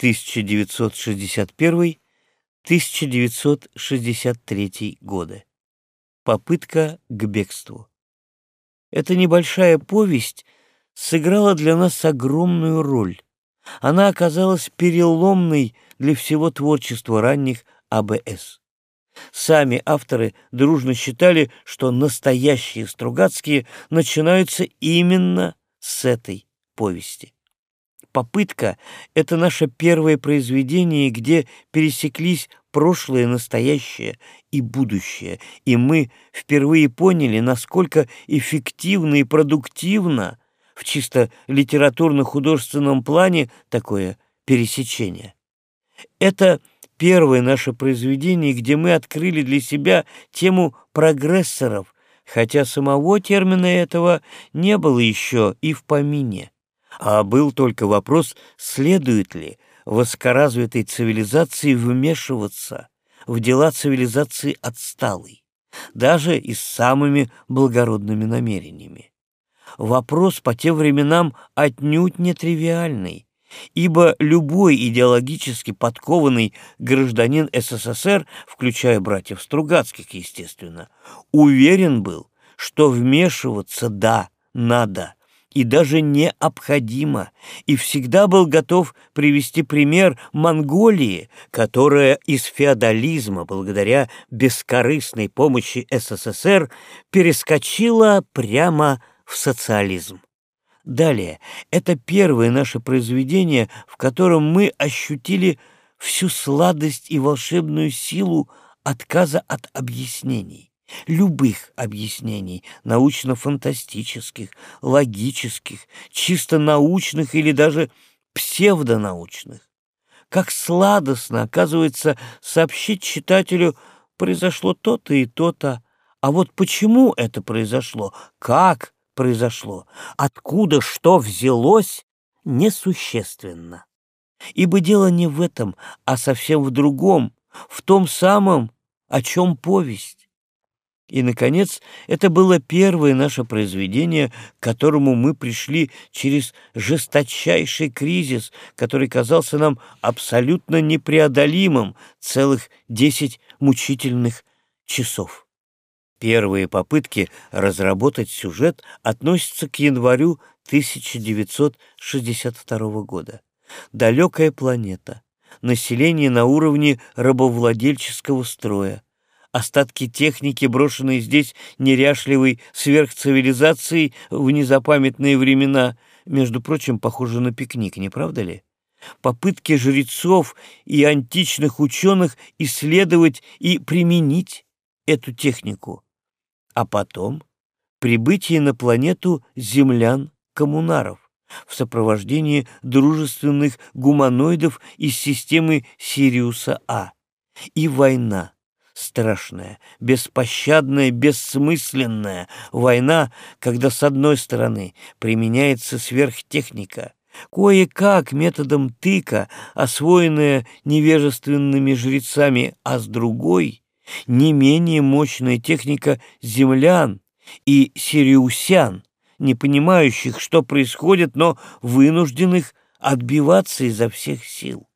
1961-1963 годы. Попытка к бегству. Эта небольшая повесть сыграла для нас огромную роль. Она оказалась переломной для всего творчества ранних АБС. Сами авторы дружно считали, что настоящие Стругацкие начинаются именно с этой повести. Попытка — это наше первое произведение, где пересеклись прошлое, настоящее и будущее, и мы впервые поняли, насколько эффективно и продуктивно в чисто литературно-художественном плане такое пересечение. Это первое наше произведение, где мы открыли для себя тему прогрессоров, хотя самого термина этого не было еще и в помине. А был только вопрос, следует ли высокоразвитой цивилизации вмешиваться в дела цивилизации отсталой, даже и с самыми благородными намерениями. Вопрос по тем временам отнюдь не тривиальный, ибо любой идеологически подкованный гражданин СССР, включая братьев Стругацких, естественно, уверен был, что вмешиваться, да, надо, и даже необходимо, и всегда был готов привести пример Монголии, которая из феодализма, благодаря бескорыстной помощи СССР, перескочила прямо в социализм. Далее, это первое наше произведение, в котором мы ощутили всю сладость и волшебную силу отказа от объяснений. Любых объяснений, научно-фантастических, логических, чисто научных или даже псевдонаучных. Как сладостно, оказывается, сообщить читателю «произошло то-то и то-то», а вот почему это произошло, как произошло, откуда что взялось, несущественно. Ибо дело не в этом, а совсем в другом, в том самом, о чем повесть. И, наконец, это было первое наше произведение, к которому мы пришли через жесточайший кризис, который казался нам абсолютно непреодолимым целых десять мучительных часов. Первые попытки разработать сюжет относятся к январю 1962 года. Далекая планета, население на уровне рабовладельческого строя, остатки техники, брошенные здесь неряшливой сверхцивилизацией в незапамятные времена, между прочим, похоже на пикник, не правда ли? Попытки жрецов и античных ученых исследовать и применить эту технику а потом прибытие на планету землян-коммунаров в сопровождении дружественных гуманоидов из системы Сириуса-А. И война, страшная, беспощадная, бессмысленная война, когда с одной стороны применяется сверхтехника, кое-как методом тыка, освоенная невежественными жрецами, а с другой не менее мощная техника землян и сириусян, не понимающих, что происходит, но вынужденных отбиваться изо всех сил.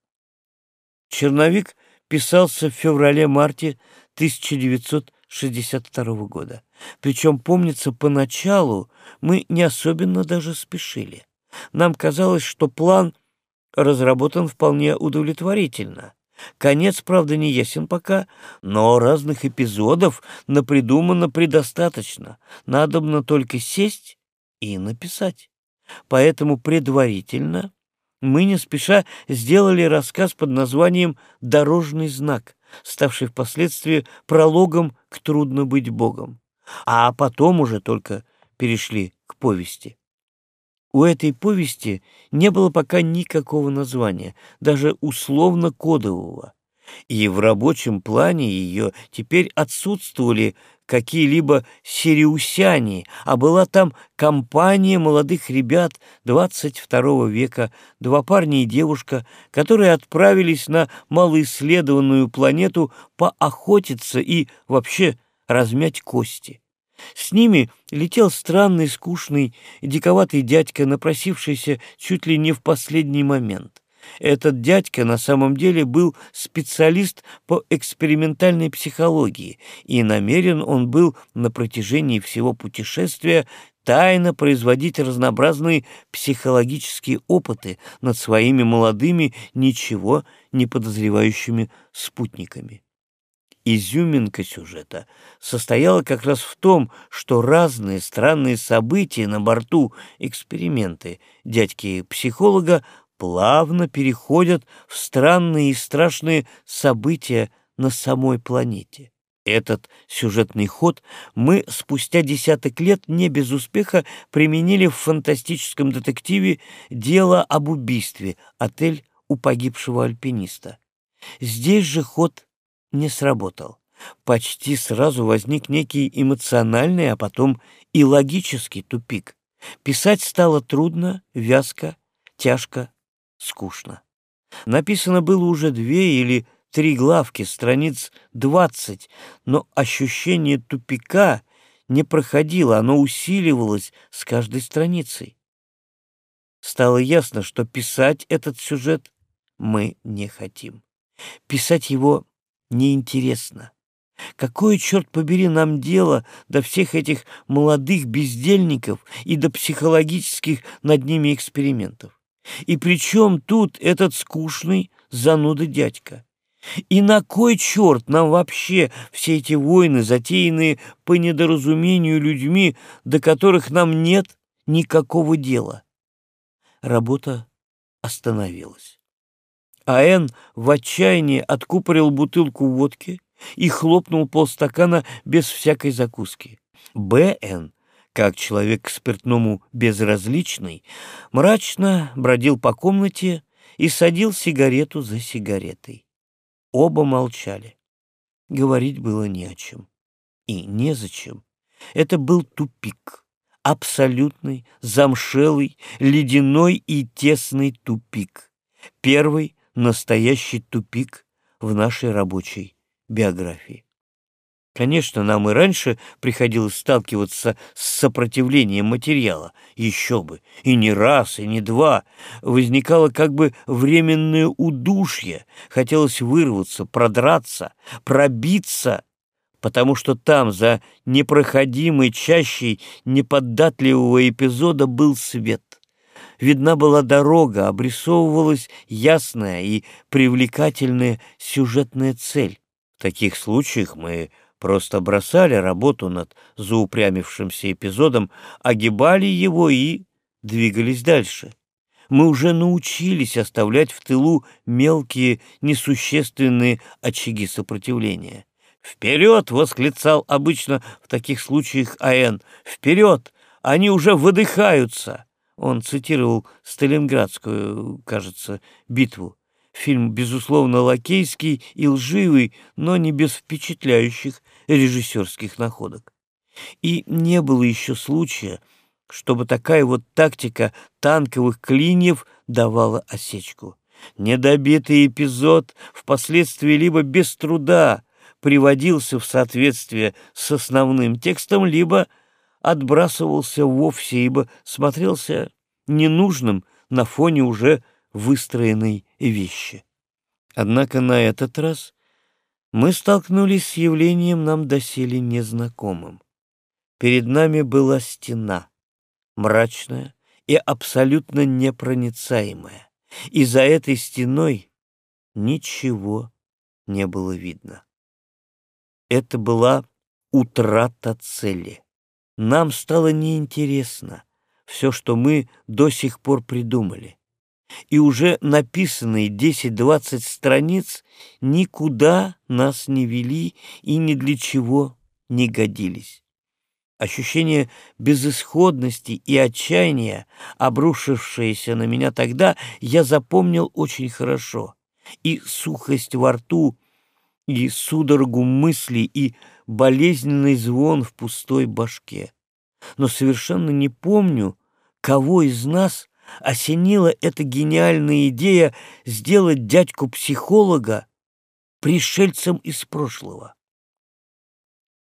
Черновик писался в феврале-марте 1962 года. Причем, помнится, поначалу мы не особенно даже спешили. Нам казалось, что план разработан вполне удовлетворительно. Конец, правда, не ясен пока, но разных эпизодов напридумано предостаточно. Надобно только сесть и написать. Поэтому предварительно мы не спеша сделали рассказ под названием «Дорожный знак», ставший впоследствии прологом к «Трудно быть Богом», а потом уже только перешли к повести. У этой повести не было пока никакого названия, даже условно-кодового, и в рабочем плане ее теперь отсутствовали какие-либо сириусяне, а была там компания молодых ребят 22 века, два парня и девушка, которые отправились на малоисследованную планету поохотиться и вообще размять кости. С ними летел странный, скучный, диковатый дядька, напросившийся чуть ли не в последний момент. Этот дядька на самом деле был специалист по экспериментальной психологии, и намерен он был на протяжении всего путешествия тайно производить разнообразные психологические опыты над своими молодыми, ничего не подозревающими спутниками. Изюминка сюжета состояла как раз в том, что разные странные события на борту эксперименты дядьки-психолога плавно переходят в странные и страшные события на самой планете. Этот сюжетный ход мы спустя десяток лет не без успеха применили в фантастическом детективе «Дело об убийстве. Отель у погибшего альпиниста». Здесь же ход не сработал. Почти сразу возник некий эмоциональный, а потом и логический тупик. Писать стало трудно, вязко, тяжко, скучно. Написано было уже две или три главки, страниц двадцать, но ощущение тупика не проходило, оно усиливалось с каждой страницей. Стало ясно, что писать этот сюжет мы не хотим. Писать его неинтересно. Какое, черт побери, нам дело до всех этих молодых бездельников и до психологических над ними экспериментов? И при чем тут этот скучный зануда дядька? И на кой черт нам вообще все эти войны, затеянные по недоразумению людьми, до которых нам нет никакого дела? Работа остановилась. А.Н. в отчаянии откупорил бутылку водки и хлопнул полстакана без всякой закуски. Б.Н., как человек к спиртному безразличный, мрачно бродил по комнате и садил сигарету за сигаретой. Оба молчали. Говорить было не о чем. И незачем. Это был тупик. Абсолютный, замшелый, ледяной и тесный тупик. Первый настоящий тупик в нашей рабочей биографии. Конечно, нам и раньше приходилось сталкиваться с сопротивлением материала. Еще бы. И не раз, и не два. Возникало как бы временное удушье. Хотелось вырваться, продраться, пробиться, потому что там, за непроходимой чащей неподатливого эпизода, был свет. Видна была дорога, обрисовывалась ясная и привлекательная сюжетная цель. В таких случаях мы просто бросали работу над заупрямившимся эпизодом, огибали его и двигались дальше. Мы уже научились оставлять в тылу мелкие, несущественные очаги сопротивления. «Вперед!» — восклицал обычно в таких случаях А.Н. «Вперед! Они уже выдыхаются!» Он цитировал Сталинградскую, кажется, битву. Фильм, безусловно, лакейский и лживый, но не без впечатляющих режиссерских находок. И не было еще случая, чтобы такая вот тактика танковых клиньев давала осечку. Недобитый эпизод впоследствии либо без труда приводился в соответствие с основным текстом, либо отбрасывался вовсе, ибо смотрелся ненужным на фоне уже выстроенной вещи. Однако на этот раз мы столкнулись с явлением нам доселе незнакомым. Перед нами была стена, мрачная и абсолютно непроницаемая, и за этой стеной ничего не было видно. Это была утрата цели. Нам стало неинтересно все, что мы до сих пор придумали и уже написанные 10-20 страниц никуда нас не вели и ни для чего не годились. Ощущение безысходности и отчаяния, обрушившееся на меня тогда, я запомнил очень хорошо. И сухость во рту, и судорогу мыслей, и болезненный звон в пустой башке. Но совершенно не помню, кого из нас осенила эта гениальная идея сделать дядьку-психолога пришельцем из прошлого.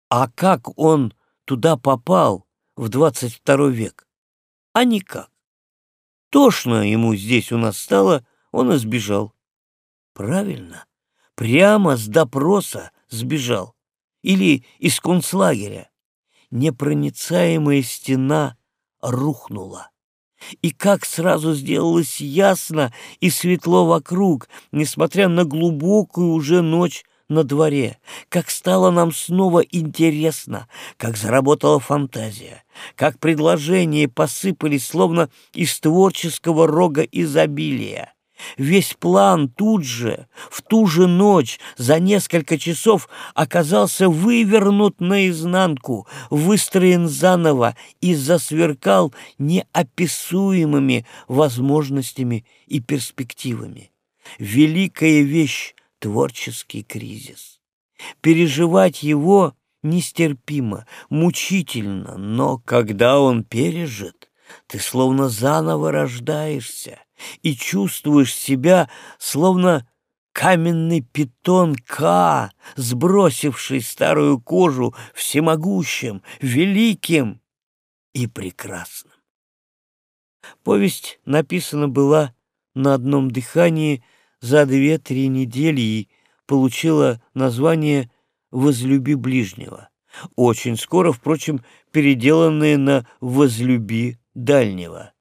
А как он туда попал в 22 век? А никак. Тошно ему здесь у нас стало он и сбежал. Правильно, прямо с допроса сбежал. Или из концлагеря. Непроницаемая стена рухнула. И как сразу сделалось ясно и светло вокруг, несмотря на глубокую уже ночь на дворе, как стало нам снова интересно, как заработала фантазия, как предложения посыпались словно из творческого рога изобилия. Весь план тут же, в ту же ночь, за несколько часов оказался вывернут наизнанку, выстроен заново и засверкал неописуемыми возможностями и перспективами. Великая вещь — творческий кризис. Переживать его нестерпимо, мучительно, но когда он пережит, ты словно заново рождаешься, и чувствуешь себя, словно каменный питон К, сбросивший старую кожу всемогущим, великим и прекрасным. Повесть написана была на одном дыхании за две-три недели и получила название «Возлюби ближнего», очень скоро, впрочем, переделанное на «Возлюби дальнего».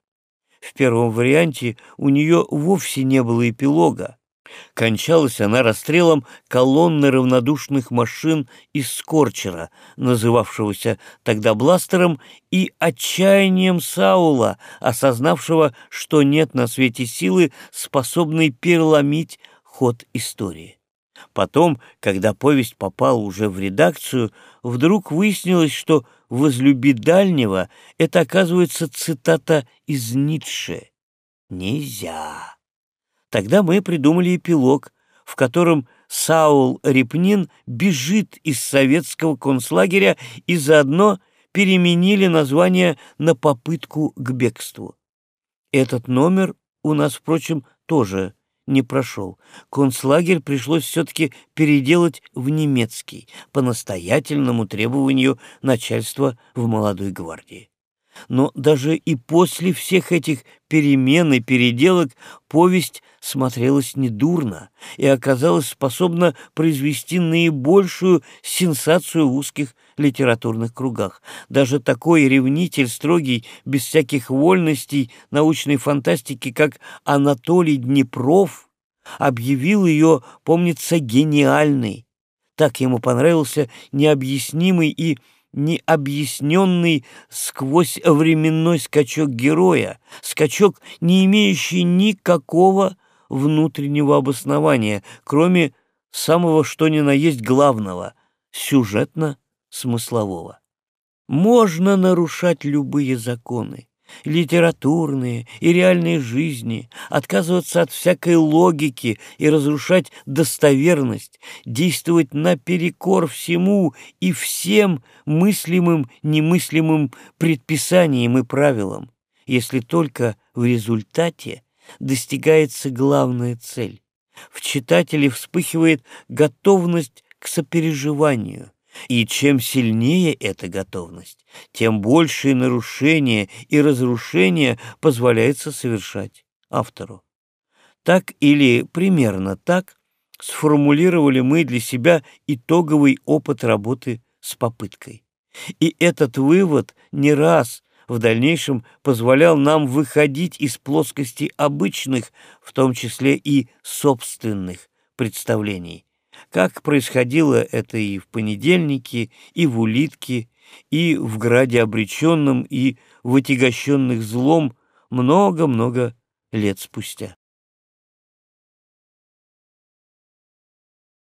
В первом варианте у нее вовсе не было эпилога. Кончалась она расстрелом колонны равнодушных машин из Скорчера, называвшегося тогда бластером, и отчаянием Саула, осознавшего, что нет на свете силы, способной переломить ход истории. Потом, когда повесть попала уже в редакцию, вдруг выяснилось, что «возлюби дальнего» — это, оказывается, цитата из Ницше. Нельзя. Тогда мы придумали эпилог, в котором Саул Репнин бежит из советского концлагеря и заодно переменили название на попытку к бегству. Этот номер у нас, впрочем, тоже не прошел. Концлагерь пришлось все-таки переделать в немецкий по настоятельному требованию начальства в молодой гвардии. Но даже и после всех этих перемен и переделок повесть смотрелась недурно и оказалась способна произвести наибольшую сенсацию в узких литературных кругах. Даже такой ревнитель, строгий, без всяких вольностей научной фантастики, как Анатолий Днепров, объявил ее, помнится, гениальной. Так ему понравился необъяснимый и необъясненный сквозь временной скачок героя, скачок, не имеющий никакого внутреннего обоснования, кроме самого что ни на есть главного — сюжетно-смыслового. Можно нарушать любые законы, литературные и реальные жизни, отказываться от всякой логики и разрушать достоверность, действовать наперекор всему и всем мыслимым, немыслимым предписаниям и правилам, если только в результате достигается главная цель. В читателе вспыхивает готовность к сопереживанию, и чем сильнее эта готовность, тем большие нарушения и разрушения позволяется совершать автору. Так или примерно так сформулировали мы для себя итоговый опыт работы с попыткой. И этот вывод не раз в дальнейшем позволял нам выходить из плоскости обычных, в том числе и собственных представлений, как происходило это и в понедельнике, и в улитке, и в граде обреченном, и в отягощенных злом много-много лет спустя.